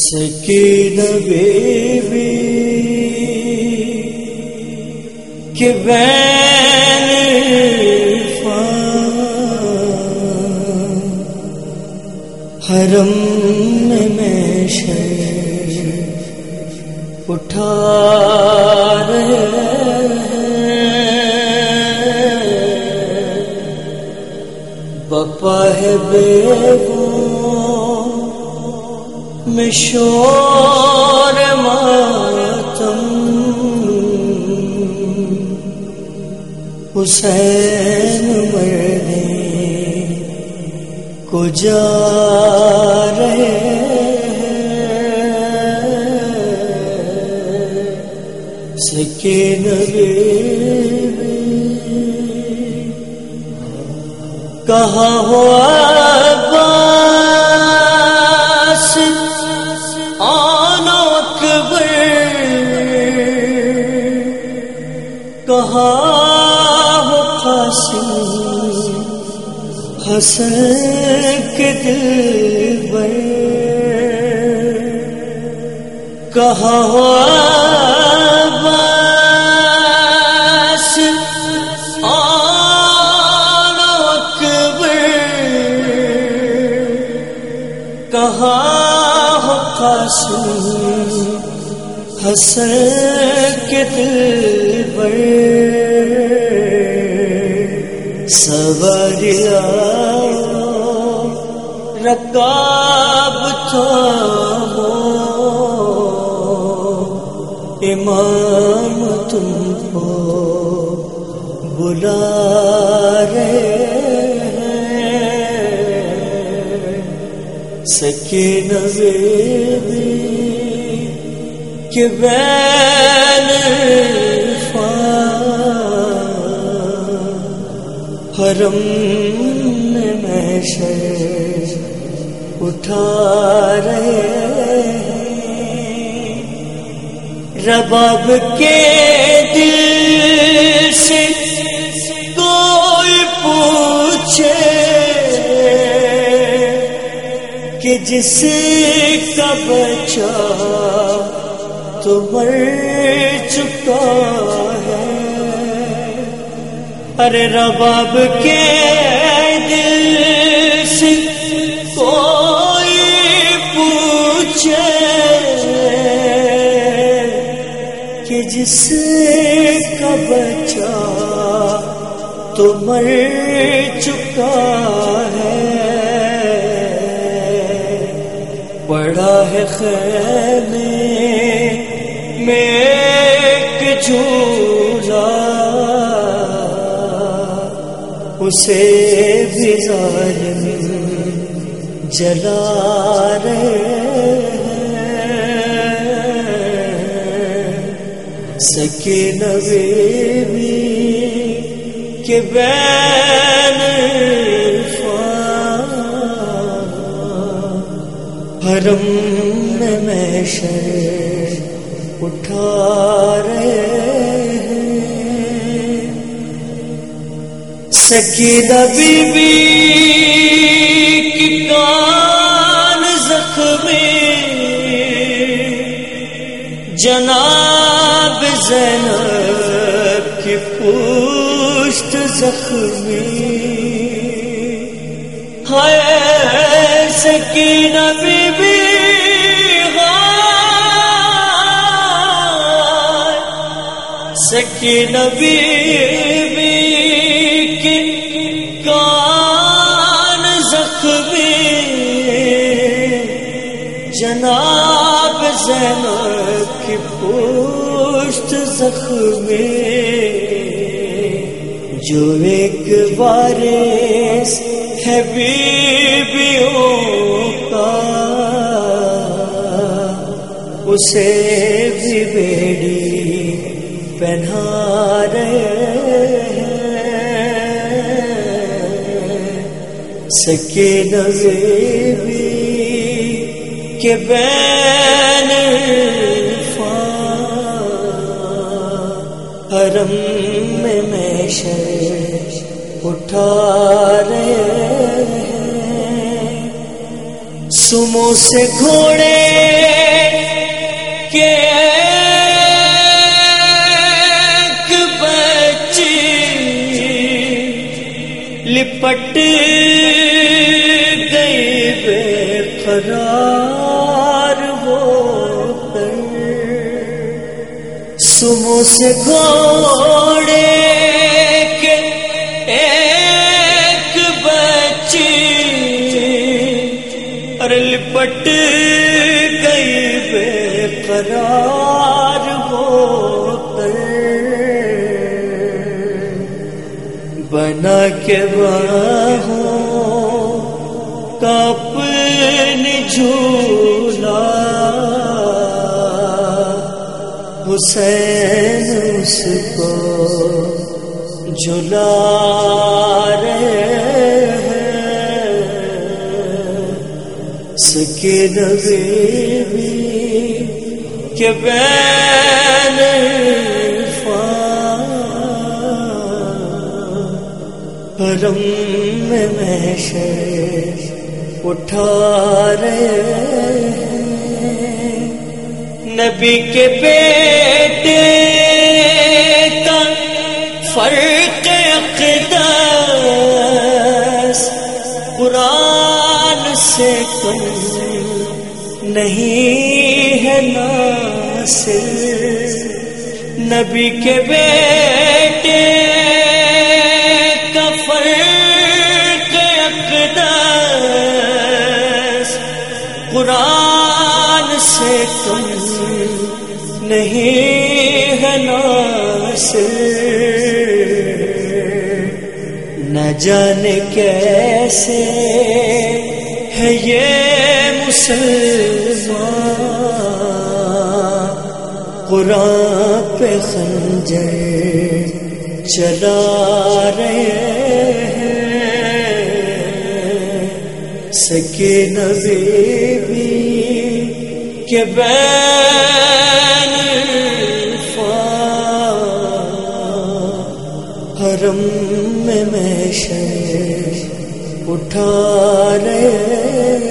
Scan baby کہ بین حرم میں میں اٹھا رہے بپا ہے بے میں شور ماتم۔ حسین مرنے کو جا رہے سکین کہاں ہوا کے دل بر کہا بس۔ اکبر کہا ہو قاسم حسن کے دل بر سوریا رکاب تھا امام تم کو بلا رہے سکے نوے کہ بین حرم میں شر اٹھا رہے رباب کے دل سے کوئی پوچھے کہ جس کا بچہ تو مر چکا ارے رباب کے دل سے کوئی پوچھے کہ جس کا بچہ تو مر چکا ہے۔ پڑا ہے خیمے میں ایک اسے بھی ظالم جلا رہے ہیں۔ سکے نوے بھی کہ بین حرم میں میں شر اٹھا سکید بی بی کی کان زخمی جناب زینب کی پوشت زخمی ہے سکین بی بی سکین بی جناب زینب کی پوشت زخمی جو ایک بارش ہے بیویوں کا، اسے بھی بیڑی پہنا رہے سکے نظر بھی کے بین حرم میں میں شر اٹھا رہے سمو سے گھوڑے کے بچی لپٹ سمو سے گھوڑے کے ایک بچی اور لپٹ گئی بے قرار ہو کر بنا کے باہوں کپن جھولا حسین اس کو جلا رہے سکے نبی کے بین حرم میں محشر اٹھا رہے نبی کے بیٹے کا فرق اقدس قرآن سے کم نہیں ہے ناصر نبی کے بیٹے نہ جانے کیسے ہے یہ مسلمان؟ قرآن پہ خنجر چلا رہے ہیں۔ سکے نبی بھی کہ بین حرم میں شر اٹھا رہے